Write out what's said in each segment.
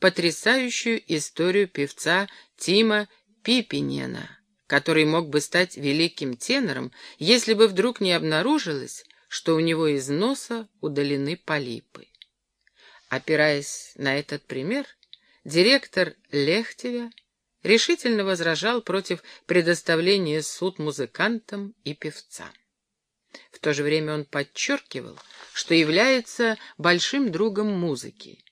потрясающую историю певца Тима Пипинена, который мог бы стать великим тенором, если бы вдруг не обнаружилось, что у него из носа удалены полипы. Опираясь на этот пример, директор Лехтевя решительно возражал против предоставления суд музыкантам и певцам. В то же время он подчеркивал, что является большим другом музыки.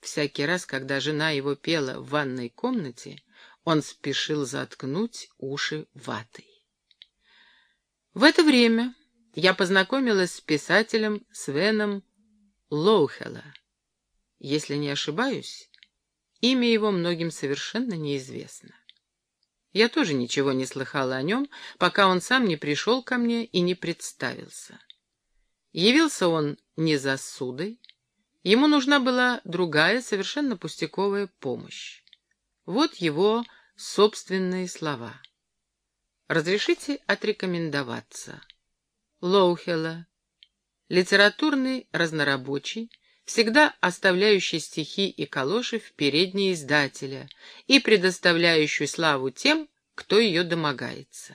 Всякий раз, когда жена его пела в ванной комнате, он спешил заткнуть уши ватой. В это время я познакомилась с писателем Свеном Лоухела. Если не ошибаюсь, имя его многим совершенно неизвестно. Я тоже ничего не слыхала о нем, пока он сам не пришел ко мне и не представился. Явился он не за судой, ему нужна была другая, совершенно пустяковая помощь. Вот его собственные слова. «Разрешите отрекомендоваться. Лоухела, литературный разнорабочий, всегда оставляющий стихи и калоши в передней издателя и предоставляющий славу тем, кто ее домогается.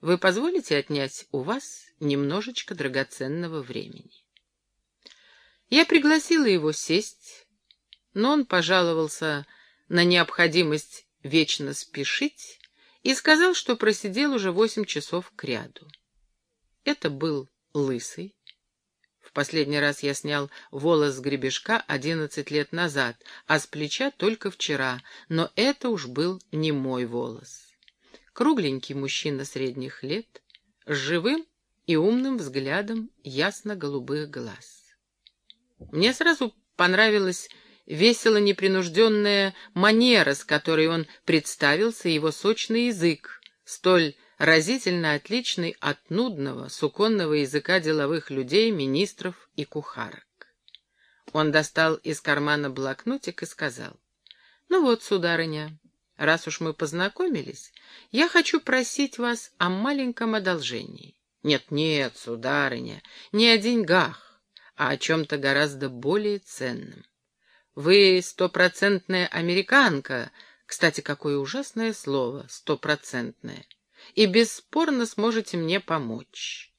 Вы позволите отнять у вас немножечко драгоценного времени? Я пригласила его сесть, но он пожаловался на необходимость вечно спешить и сказал, что просидел уже восемь часов кряду. Это был лысый, Последний раз я снял волос с гребешка одиннадцать лет назад, а с плеча только вчера, но это уж был не мой волос. Кругленький мужчина средних лет, с живым и умным взглядом ясно-голубых глаз. Мне сразу понравилась весело непринужденная манера, с которой он представился, его сочный язык, столь разительно отличный от нудного, суконного языка деловых людей, министров и кухарок. Он достал из кармана блокнотик и сказал, «Ну вот, сударыня, раз уж мы познакомились, я хочу просить вас о маленьком одолжении. Нет-нет, сударыня, не о деньгах, а о чем-то гораздо более ценном. Вы стопроцентная американка, кстати, какое ужасное слово, стопроцентное и бесспорно сможете мне помочь.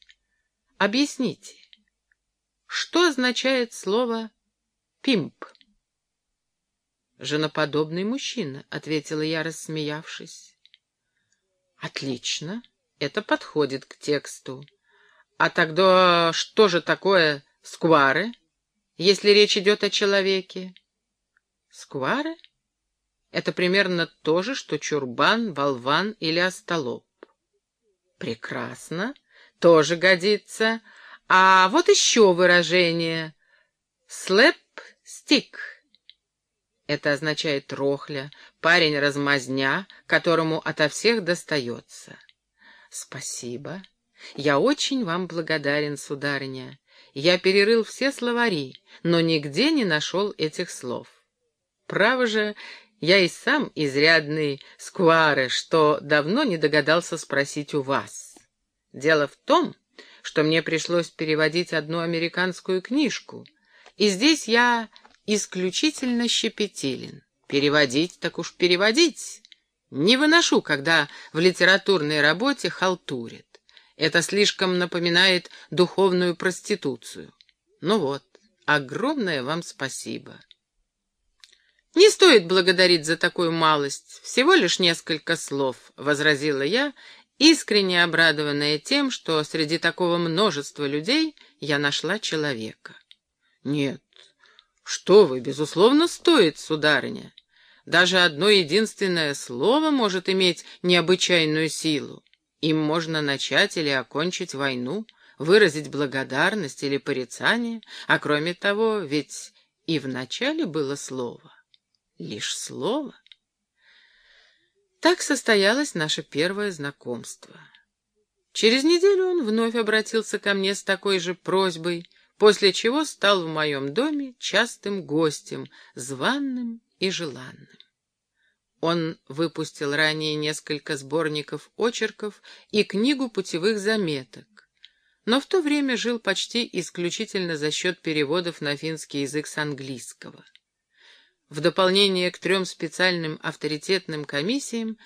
Объясните, что означает слово «пимп»? «Женоподобный мужчина», — ответила я, рассмеявшись. «Отлично, это подходит к тексту. А тогда что же такое сквары, если речь идет о человеке?» «Сквары?» Это примерно то же, что чурбан, болван или остолоп. Прекрасно, тоже годится. А вот еще выражение. Слэп-стик. Это означает рохля, парень-размазня, которому ото всех достается. Спасибо. Я очень вам благодарен, сударыня. Я перерыл все словари, но нигде не нашел этих слов. Право же, я и сам изрядный скваре, что давно не догадался спросить у вас. Дело в том, что мне пришлось переводить одну американскую книжку, и здесь я исключительно щепетилен. Переводить так уж переводить. Не выношу, когда в литературной работе халтурят. Это слишком напоминает духовную проституцию. Ну вот, огромное вам спасибо. «Не стоит благодарить за такую малость, всего лишь несколько слов», — возразила я, искренне обрадованная тем, что среди такого множества людей я нашла человека. «Нет, что вы, безусловно, стоит, сударыня. Даже одно единственное слово может иметь необычайную силу. Им можно начать или окончить войну, выразить благодарность или порицание, а кроме того, ведь и в начале было слово лишь слово. Так состоялось наше первое знакомство. Через неделю он вновь обратился ко мне с такой же просьбой, после чего стал в моем доме частым гостем, званным и желанным. Он выпустил ранее несколько сборников очерков и книгу путевых заметок, но в то время жил почти исключительно за счет переводов на финский язык с английского. В дополнение к трем специальным авторитетным комиссиям